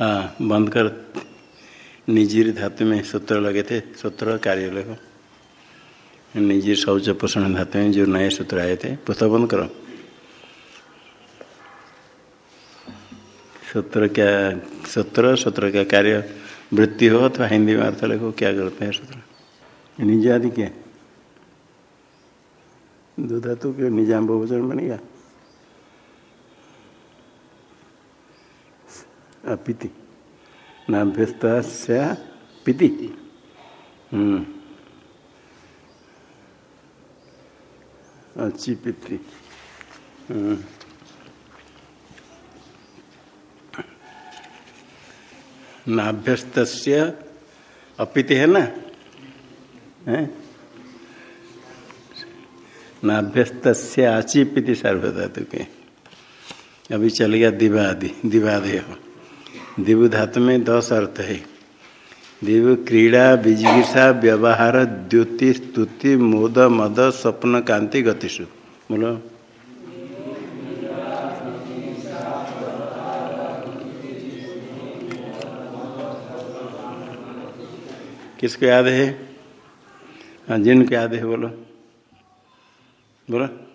हाँ बंद कर निजीर धातु में सूत्र लगे थे, सूत्र कार्य लगे निजी शौच पोषण धातु में जो नए सूत्र आए थे, पुस्तक बंद करो। सूत्र क्या, सूत्र सूत्र का कार्य वृत्ति हो अथवा हिंदी में अर्थ लिखो, क्या करते हैं सूत्र? निजी आदि क्या दो धातु के निज़ाम बहुवचन बनेगा अपिति नाभ्यस्त पिति अच्छी पिति नाभ्यस्त अपिति है ना नाभ्यस्त आची पिति सार्वधातु के अभी चल गया दिवादि दिवादय दिव धातु में दस अर्थ है। दिव्य क्रीड़ा विजिगिषा व्यवहार, द्युति, स्तुति, मोद, मद, स्वप्न, कांति, गतिशु। बोलो। किसको याद है? हाँ जिनको याद है, बोलो। बोलो।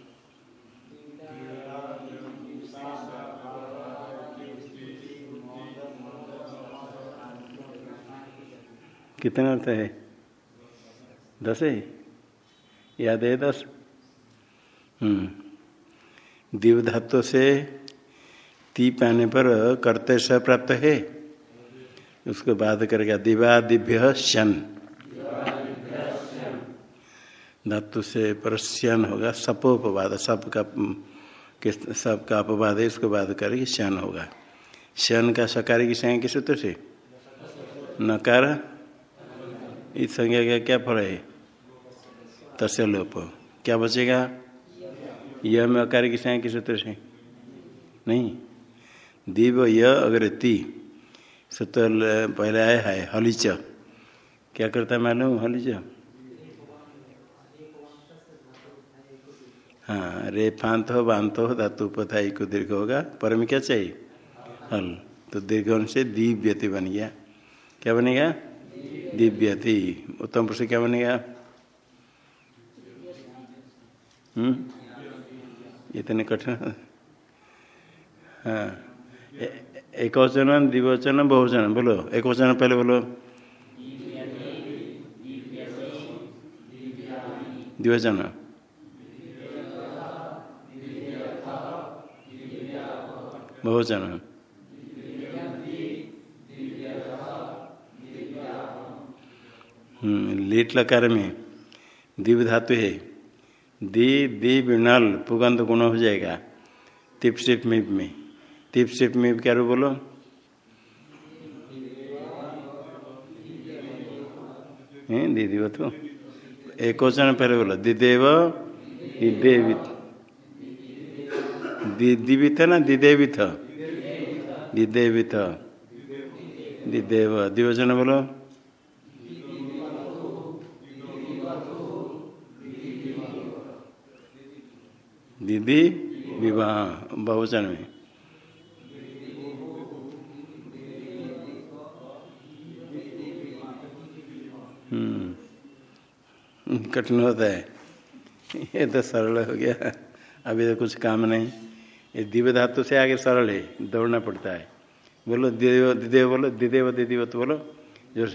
कितना अर्थ है? दस है? याद है दस? हम्म। दिव धातु से ती पाने पर करते स प्राप्त है। उसको बाद करेगा दिवा दिव्य शन। धातु से पर परस्यन होगा सपोपवाद सब का सब का अपवाद है इसको बाद करेगी शन होगा। शन का सकार की संज्ञा किस सूत्र से? नकार। इस संज्ञा का क्या फल है तस्य लोप क्या बचेगा यह में अकार की संज्ञा किस सूत्र से नहीं दिव य अगर ती सूत्र पहले आया है हलिच क्या करता मालूम हलिच हाँ रे फांत हो बांत हो धातु उपथाई को दीर्घ होगा पर में क्या चाहिए हल तो दीर्घ से दिव्यति बन गया क्या बनेगा दिव्यति। उत्तम पुरुष क्या बनेगा? हम्म? इतने कठिन? हाँ। एक वचन द्विवचन, बहुवचन, बोलो। एक वचन पहले बोलो। द्विवचन बहुवचन। लीट लकार में दिव धातु है। दी दी बिनल पुगंध गुण हो जाएगा। तिप सिप मिप में। तिप सिप मिप क्या बोलो। दीदी तो एक वचन पहले बोलो। दिदेव दिदेवित है ना? दिदेवित। दिदेवित। दिदेव। दिवचन बोलो। दीदी विवाह, बहुवचन में। हम्म कठिन होता है। ये तो सरल हो गया। अभी तो कुछ काम नहीं। ये दिव्य धातु से आगे सरल है, दौड़ना पड़ता है। बोलो, दिदेव दिदेव बोलो, दिदेव दीदी बोलो। जो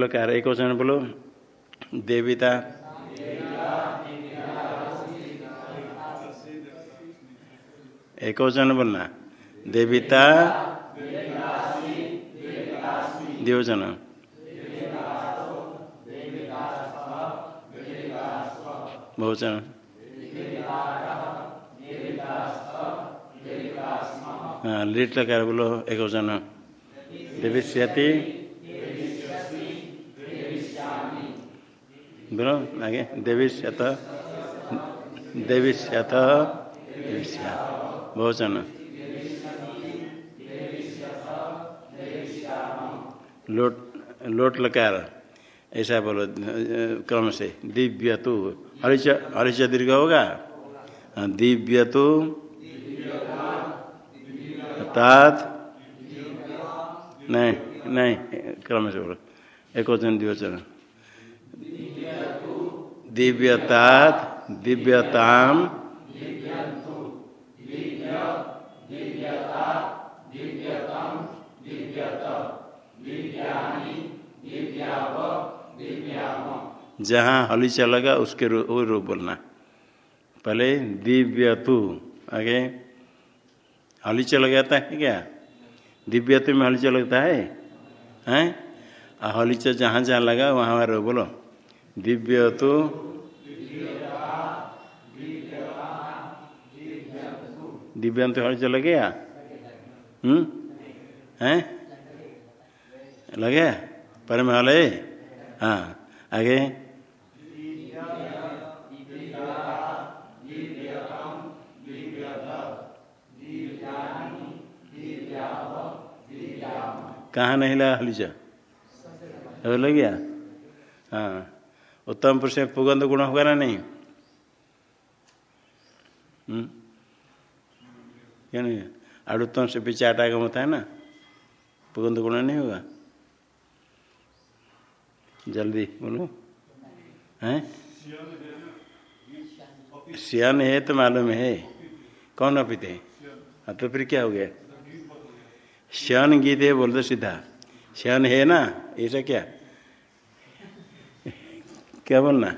लकार एक वचन बोलो। देविता। एक वचन बोलना। देविता। दिवचन बहुवचन हाँ लिट लकार बोलो, एक वचन देविष्यति बोलो आगे। देविष्यत देविष्यत बहुवचन लोट लोट लकार। ऐसा बोलो क्रम से। दिव्य तु हरिच हरिच दीर्घ होगा? हाँ, दिव्य तु तात नहीं नहीं क्रम से बोलो। एक वचन द्विवचन दिव्यतात दिव्यताम जहाँ हली चलेगा उसके रू, वो रूप बोलना पहले दिव्य तु आगे। हली चल जाता है क्या? दिव्य तु में हली लगता है? हैं? हलीच जहाँ जहाँ लगा वहाँ वहाँ रो बोलो। दिव्य तो दिव्यांत हल चल गया हम्म? हैं? लगे? पर में हल है। आगे? कहाँ नहीं लगा हलीचा लग गया हाँ। उत्तम पुरुष में पुगंध गुण होगा ना नहीं। हम्म? क्या नहीं अड़ुत्तम से पीछे आटा आटागम होता है ना? पुगंध गुण नहीं होगा? जल्दी बोलो। हैं? सियान है तो मालूम है। कौन अपित है? हाँ तो फिर क्या हो गया? श्यान गीत है बोल दो सीधा। श्यान है ना? ऐसा क्या? क्या बोलना?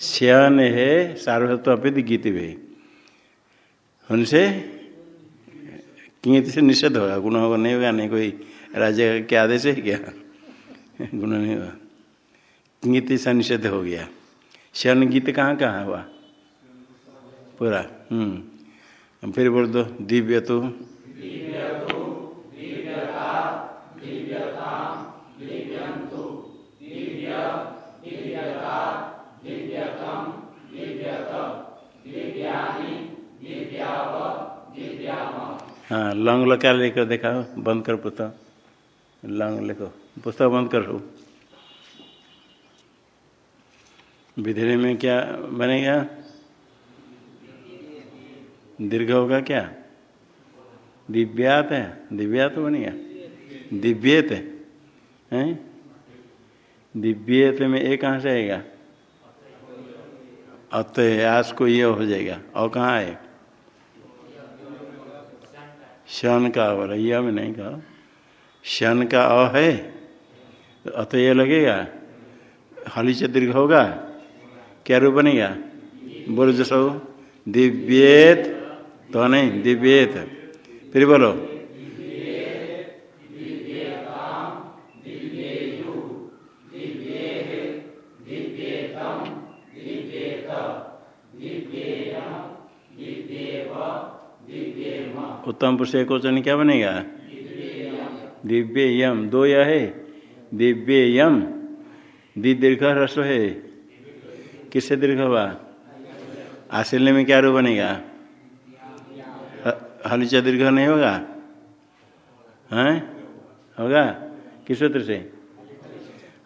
श्यान है सार्वभौत अपित गीत भी उनसे कित से निषेध होगा। गुण होगा, नहीं होगा, नहीं कोई राज्य के आदेश है क्या? गुण नहीं होगा। कित से निषेध हो गया। श्यान गीत कहाँ कहाँ हुआ? पूरा। हम्म। फिर बोल दो दिव्य तो हाँ लंग लकार लेकर देखा, बंद कर पुस्तक लंग लिखो पुस्तक बंद करो विधि में क्या बनेगा? दीर्घ होगा क्या? दिव्यात है, दिव्यात बनेगा। दिव्यत है दिव्यत में एक कहाँ से आएगा? अतः, आज को ये हो जाएगा। और कहाँ है शन का और में नहीं कहा। शन का अ है अत अतः लगेगा, हली से दीर्घ होगा, क्या रूप बनेगा? बोलो जैसा दिव्येत तो नहीं, दिव्येत। फिर बोलो उत्तम पुरुष एक वचन क्या बनेगा? दिव्य यम दो या है। दिव्य यम दि दीर्घ ह्रस्व है। किससे दीर्घ हुआ? आशिल्य में क्या रूप बनेगा? हलिचा दीर्घ नहीं होगा? हैं? होगा? किस सूत्र से?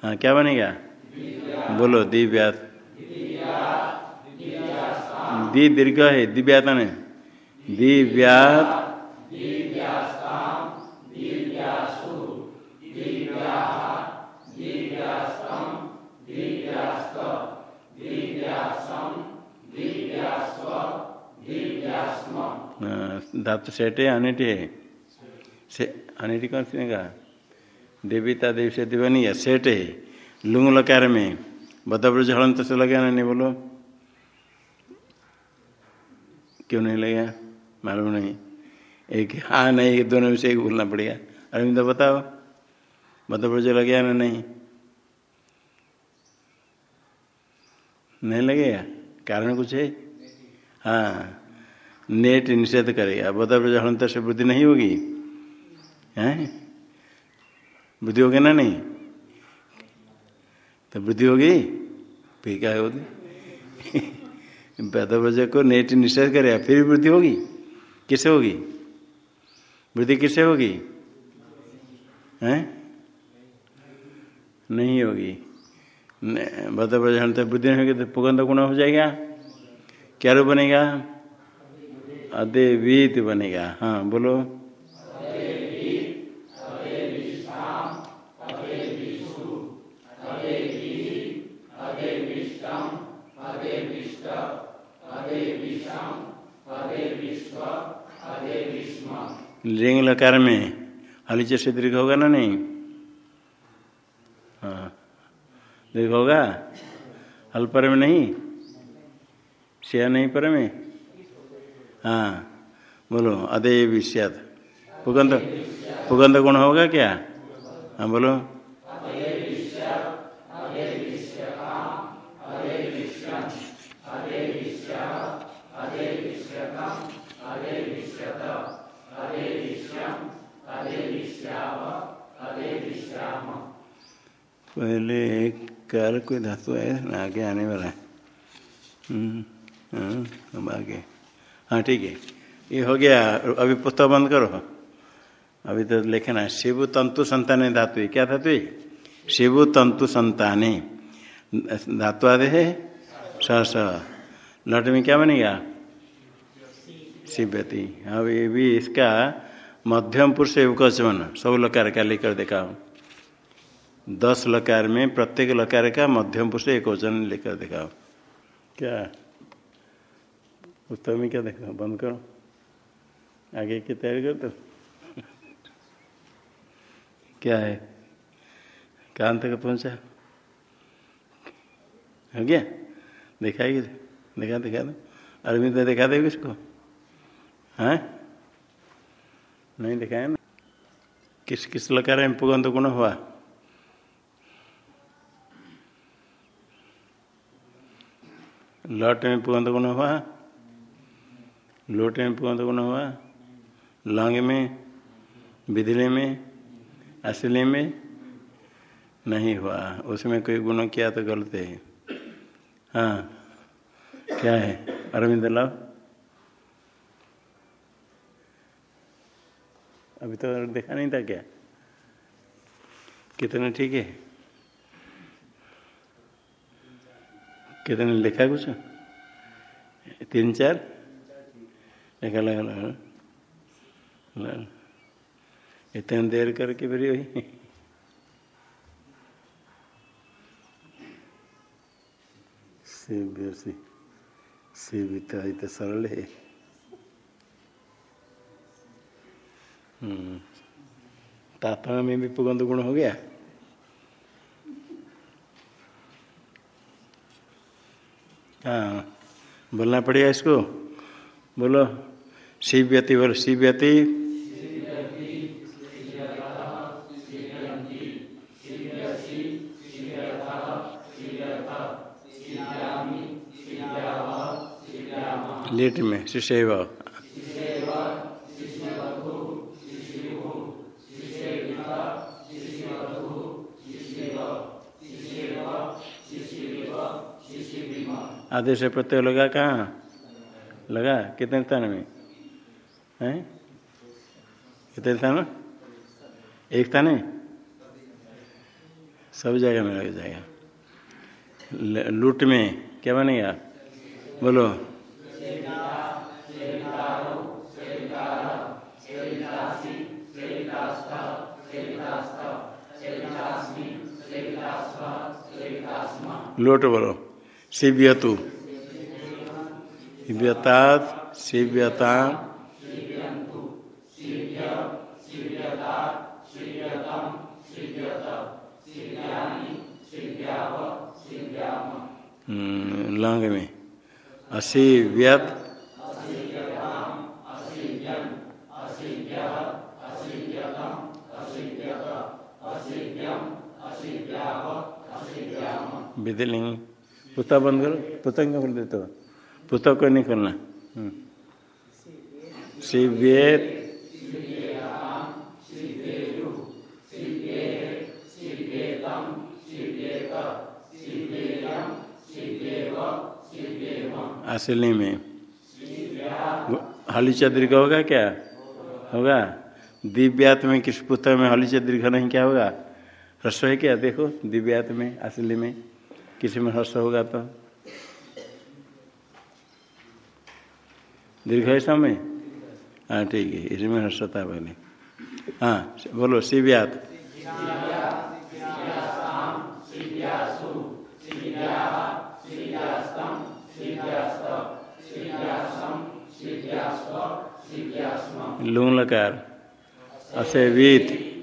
हाँ क्या बनेगा? बोलो दिव्या दी दीर्घ है। दिव्याता। नहीं दिव्यात धातु सेठ है अनिट है। से, अनिट कौन सी कहा देवीता देवी से दिवानी है, सेठ है। लुंग लकार में। बदब्रज हलंत से लगे नहीं बोलो। क्यों नहीं लगा मालूम नहीं। एक हाँ नहीं दोनों एक बोलना पड़ेगा। अरविंद बताओ। बदब्रज लगे ना नहीं? नहीं लगेगा? कारण कुछ है? हाँ। नेट निषेध करेगा। बदब्रज हलंत से वृद्धि नहीं होगी? हैं? वृद्धि होगी ना नहीं? तो वृद्धि होगी? फिर क्या होगी? वेदव्रज को नेट निषेध करेगा, फिर वृद्धि होगी? किससे होगी? वृद्धि किससे होगी हैं नहीं होगी बद तो बुद्धि नहीं होगी तो पुगंध गुण हो जाएगा क्या रूप बनेगा अदेवीत बनेगा हाँ बोलो लिंग लकार में हलीचे से दीर्घ होगा ना नहीं? हाँ। दीर्घ होगा? हल पर में नहीं? शेयर नहीं पर में? हाँ। बोलो अदय विषयत पुगंध पुगंध गुण होगा क्या? हाँ बोलो। पहले एक कार कोई धातु है आगे आने वाला है। अब आगे। हाँ ठीक है। ये हो गया। अभी पुस्तक बंद करो। अभी तो लिखना शिव तंतु संतान धातु क्या धातु शिव तंतु संताने। धातु आदि है? स स। लट में क्या बनेगा? शिवती अब ये भी इसका मध्यम पुरुष युगचवन सब लकार का लेकर देखा हूँ दस लकार में, प्रत्येक लकार का मध्यम पुरुष एक वचन लेकर दिखाओ। क्या पुस्तक में क्या देखा बंद करो। आगे की तैयारी कर दो क्या है? कहाँ तक पहुँचा? हो गया? दिखाएगी दिखा दिखा दो। अरविंद दिखा दे किसको? हाँ? नहीं दिखाया ना? किस किस लकार में पुगंत गुण हुआ? लट में पुगंत गुण हुआ? लोट में पुगंत गुण हुआ? लंग में, बिदले में, असले में नहीं हुआ। उसमें कोई गुण किया तो गलत है। हाँ क्या है? अरविंद लाभ अभी तो देखा नहीं था क्या? कितने ठीक है? कितने लिखा कुछ? तीन चार? एक अलग अलग इतने देर करके फिर वही शिव शिव तो सरल है। तात्मा में भी पुगंध गुण हो गया? हाँ बोलना पड़ेगा इसको। बोलो शिव व्यति बोलो शिव व्यति लेट में शिशैव आदेश प्रत्यय लगा कहाँ? लगा? कितने स्थान में? है? कितने स्थान एक स्थान है? सब जगह में लग जाएगा। लूट में क्या बनेगा? बोलो। लोट बोलो। शिव्यतु शिव्यतात शिव्यता लंग में अशिव्यत विधिलिंग पुस्तक बंद करो पुस्तक क्या खोल देते हो? पुस्तक को नहीं खोलना? शिवेत असली में। हलीचा दीर्घ होगा क्या? होगा। दिव्यात में किस पुस्तक में हलीचा दीर्घ नहीं, क्या होगा? रसोई क्या? देखो दिव्यात में असली में। किसी में हर्ष होगा तो दीर्घ है समय? हाँ ठीक है इसमें हर्षता पहले। हाँ बोलो शिव्यात लूंग लकार। असेवीत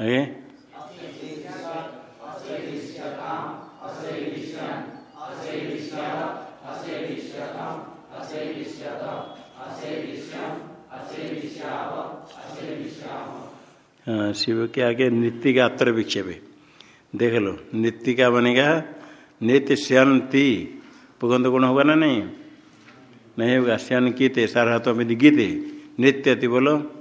आगे हाँ शिव के आगे नित्य का अत्र विक्षेप देख लो नित्य का बनेगा नित्य श्यंती पुगंध गुण होगा ना नहीं? नहीं होगा श्यन कीते सारा हाथों में गीते नित्य थी बोलो।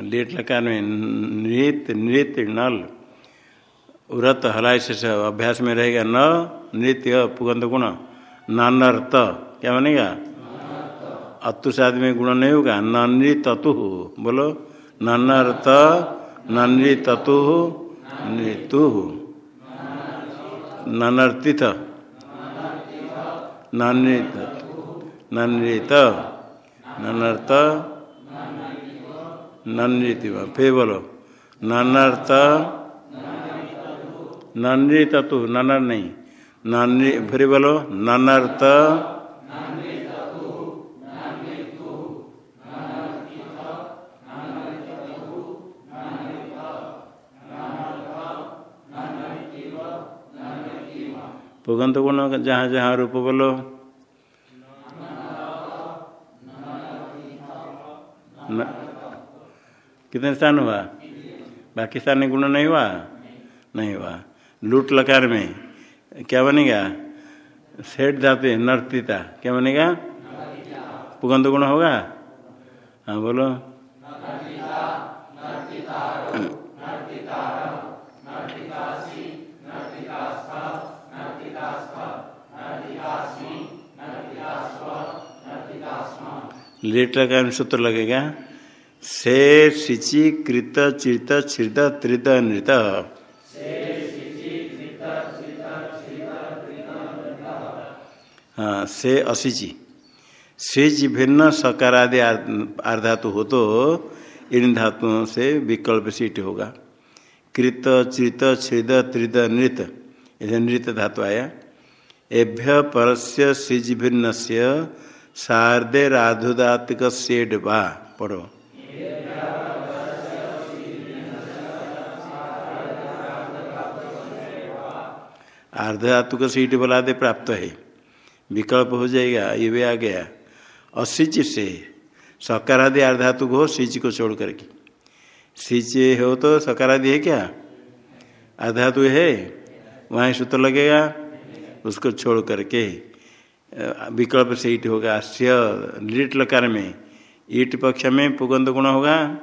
लेट लकार में नृत्य नृत्य नल। उरत हलाय से अभ्यास में रहेगा न, नृत्य पुगंध गुण। नानर्त, क्या बनेगा? अतुषाद में गुण नहीं होगा। नन्री ततु बोलो। नन्नर्त नन्री ततु नृतु। ननर्तिथ। नन्रित नन्रित ननर्त नन्रिति फिर बोलो ननर्त नन्री ततु ननर नहीं। नन्री फिर बोलो, ननर्त पुगंत गुण जहाँ जहाँ रूप बोलो। न, कितने स्थान हुआ? बाकी स्थान गुण नहीं हुआ? नहीं हुआ। लूट लकार में। क्या बनेगा? सेठ धातु नर्तिता क्या बनेगा? पुगंध गुण होगा? हाँ बोलो। लेट लगा सूत्र लगेगा। से सिचि कृत चित छित त्रित नृत। हाँ से असिचि। सिच भिन्न सकारादि आर्धातु हो तो इन धातुओं से विकल्प सीट होगा। कृत चित छिद त्रिद नृत। इधर नृत धातु आया। एभ्य परस्य सिज भिन्न से शारदे राधुदात्क सेड बा पढ़ो। अर्धधातु का सीट बोला दे प्राप्त है। विकल्प हो जाएगा, ये भी आ गया। असिच से, सकारादि अर्धातु को सिच को छोड़ करके। सिच हो तो सकारादि है क्या? अर्धातु है? वहाँ सूत्र लगेगा, उसको छोड़ करके। विकल्प से ईट होगा, स्य, लिट लकार में। ईट पक्ष में पुगंध गुण होगा?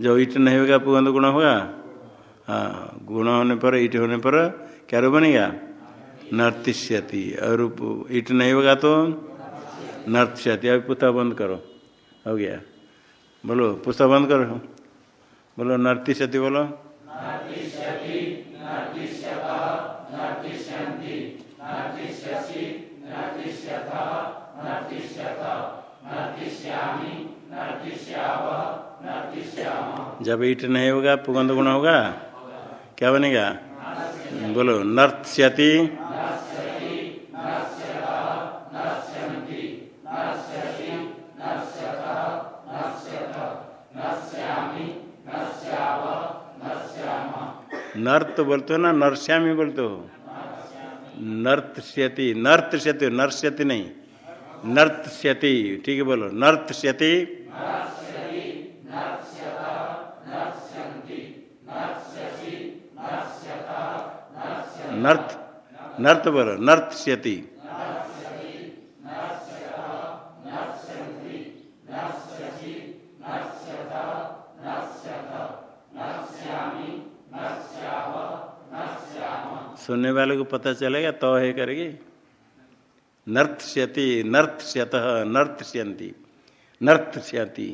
जो ईट नहीं होगा, पुगंध गुण होगा? हाँ गुण होने पर, ईट होने पर क्या रूप बनेगा? नर्तिष्यति। और ईट नहीं होगा तो नर्त्यति अभी पुस्तक बंद करो। हो गया। बोलो पुस्तक बंद करो। बोलो, नर्तिष्यति बोलो। जब ईट नहीं होगा, पुगंध गुण होगा, क्या बनेगा? बोलो नर्त्यति नर्त बोलते हो ना नरश्यामी बोलते हो? नर्त्यति नर्त्यति नर्त्यति नहीं नर्त्यति ठीक है बोलो नर्त्यति नर्थ नर्त बोलो नर्त्यति सुनने वाले को पता चलेगा तो है करेगी। नर्त्यति नर्त्यत नर्त्यंती नर्त्यति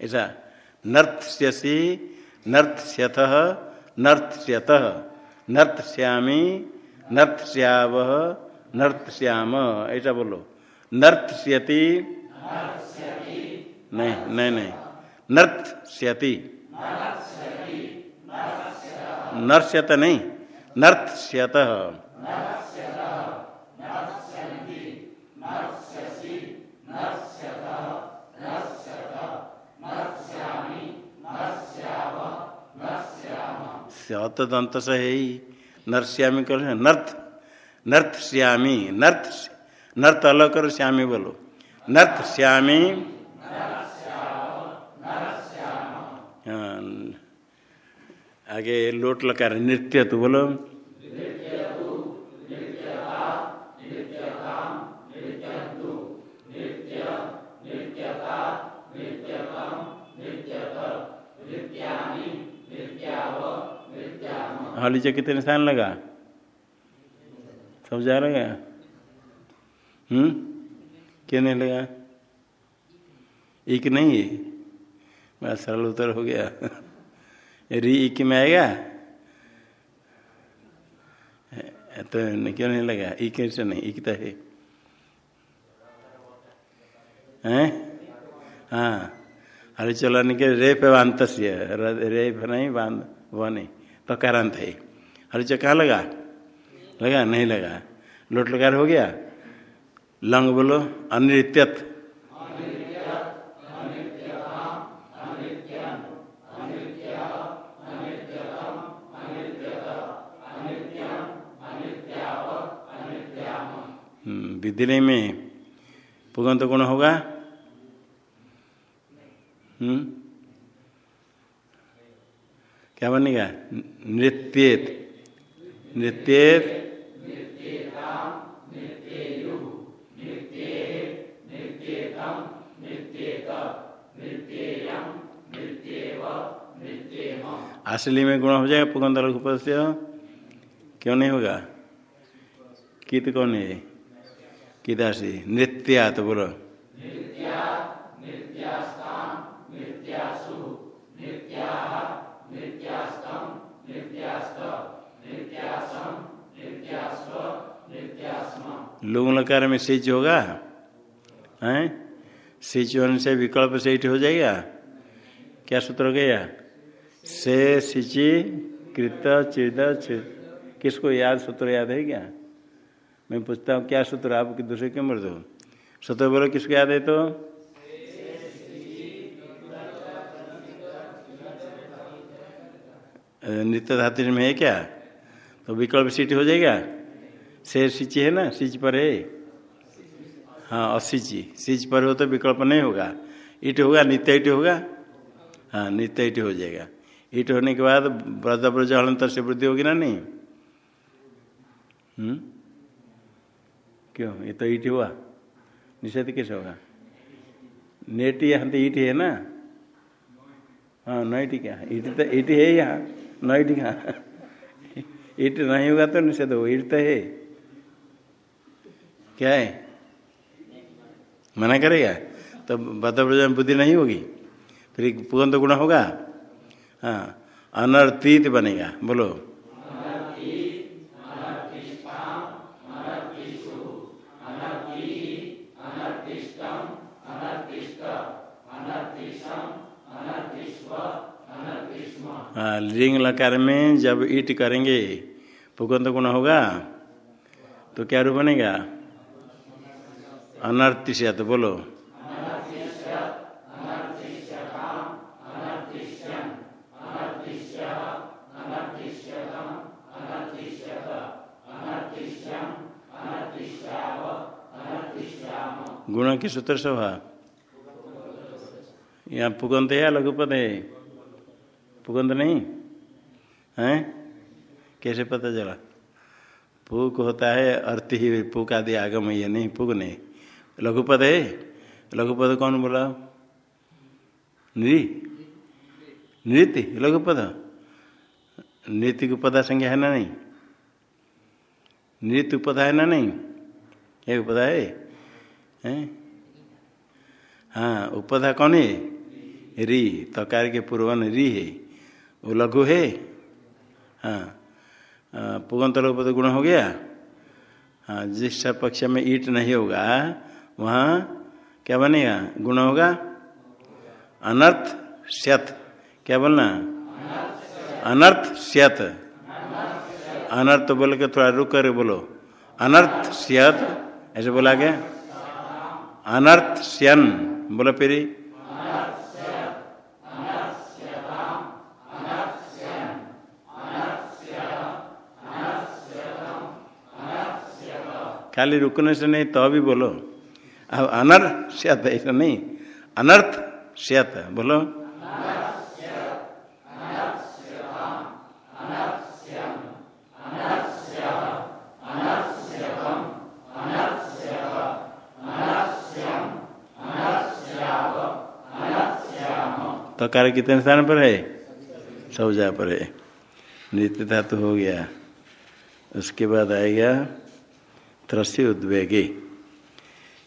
ऐसा नर्त्यसी नर्त्यथ नर्त्यत नर्त्यामी नर्त्याव नर्त्याम ऐसा बोलो। नर्त्यति नहीं नहीं नहीं। नर्त्यति नर्स्यत नहीं। नर्त्यत सत दंत से है ही। नरश्यामी कर नर्थ नर्थ श्यामी नर्थ नर्थ अलग करो श्यामी बोलो। नर्थ श्यामी हाँ आगे लोट लकार नृत्य तो बोलो। हॉली से कितने स्थान लगा? सब जा रहा हम्म? क्यों नहीं लगा? एक नहीं है। बड़ा सरल उत्तर हो गया। री इक में आएगा? तो क्यों नहीं लगा? एक से नहीं इक तो है। हैं? हाँ। हरे चलो के रेप वांत रेप नहीं, बाँध वो नहीं। तो कारांत है हरिच कहाँ लगा? लगा? नहीं लगा। लोट लगा हो गया? लंग बोलो, अनृत्यत। विद्यालय में पुगंत गुण होगा? हम्म क्या बनेगा? नृत्येत। नृत्येत। असली में गुण हो जाएगा पुगंध लघुपद क्यों नहीं होगा? कित कौन है? किदासी नृत्या तो बोलो। लुंग लकार में सिच होगा, हैं? सिच होने से विकल्प से हो जाएगा। क्या सूत्र हो गया? से सिचि कृत, चिद किसको याद, सूत्र याद है क्या? मैं पूछता हूँ, क्या सूत्र आप दूसरे क्यों मर दो सूत्र बोलो, किसको याद है तो? नित्य धातु में है क्या? तो विकल्प सीट हो जाएगा। शेर सिंची है ना? सिंच पर है। हाँ असिंची सिंच। पर हो तो विकल्प नहीं होगा। ईट होगा, नित्य ईट होगा? हाँ नित्य ईट हो जाएगा। ईट होने के बाद ब्रज ब्रज हलंतर से वृद्धि होगी ना नहीं? हम्म? क्यों? ये तो ईट हुआ। निषेध कैसे होगा? नेट यहाँ तो ईट है ना? हाँ नईट क्या? ईट तो ईट है यहाँ। नईट कहाँ ईट नहीं होगा तो निषेध हो ईट तो है। क्या है? मना करेगा? तो बद्रव्रज में बुद्धि नहीं होगी? फिर पुगंत गुण होगा? हाँ। अनर्थित बनेगा। बोलो। हाँ लिंग लकार में जब ईट करेंगे, पुगंत गुण होगा तो क्या रूप बनेगा? अनर्तिशत बोलो गुण की सूत्र सभा यहाँ पुगंत है या है पुगंत नहीं है कैसे पता चला पुग होता है अर्थ ही पुग आदि आगम ये नहीं पुग नहीं लघुपद? है लघुपद कौन बोला नृ नृत्य लघु पद नृत्य की उपदा संज्ञा है ना नहीं? नृत्य उपदा है ना नहीं? क्या उपदा है, है? उपदा कौन है? री। तकार के पूर्वन री है। वो लघु है। हाँ। पुगंत लोग गुण हो गया। हाँ जिस पक्ष में ईट नहीं होगा वहाँ क्या बनेगा? गुण होगा? अनर्थ स्यत। क्या बोलना? अनर्थ स्यत। अनर्थ बोल के थोड़ा रुक कर बोलो। अनर्थ स्यत। ऐसे बोला गया? अनर्थ स्यन। बोलो फिर। खाली रुकने से नहीं तो भी बोलो। अब अनर्थ स्यत ऐसा नहीं। अनर्थ स्यत बोलो। तो कार्य कितने स्थान पर है? सब सौजा पर है। नृत्य धातु हो गया। उसके बाद आएगा त्रस्य उद्वेगे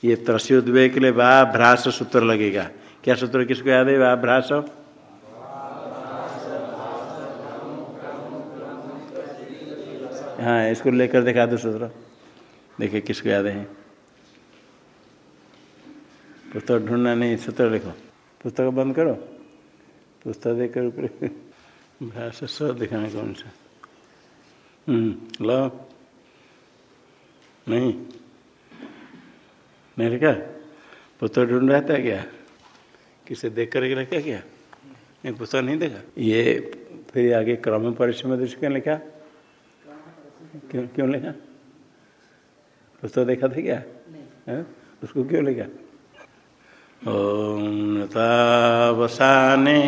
ये त्रस्य उद्वेग के लिए वा भ्रास सूत्र लगेगा। क्या सूत्र किसको याद है? वा भ्रास। हाँ इसको लेकर दिखा दो सूत्र। देखिए किसको याद है। पुस्तक ढूंढना नहीं, सूत्र लिखो। पुस्तक बंद करो। पुस्तक देकर ऊपर। भ्रास सब दिखाना कौन सा? लो। नहीं। नहीं लिखा पुस्तक ढूंढ रहा था क्या? किसे देख कर रखा क्या? नहीं पुस्तक नहीं देखा? ये फिर आगे क्रम परिश्रम दृष्टि क्यों लिखा? क्यों क्यों लिखा? पुस्तक देखा था क्या? है? उसको क्यों लिखा? ओम नतावसाने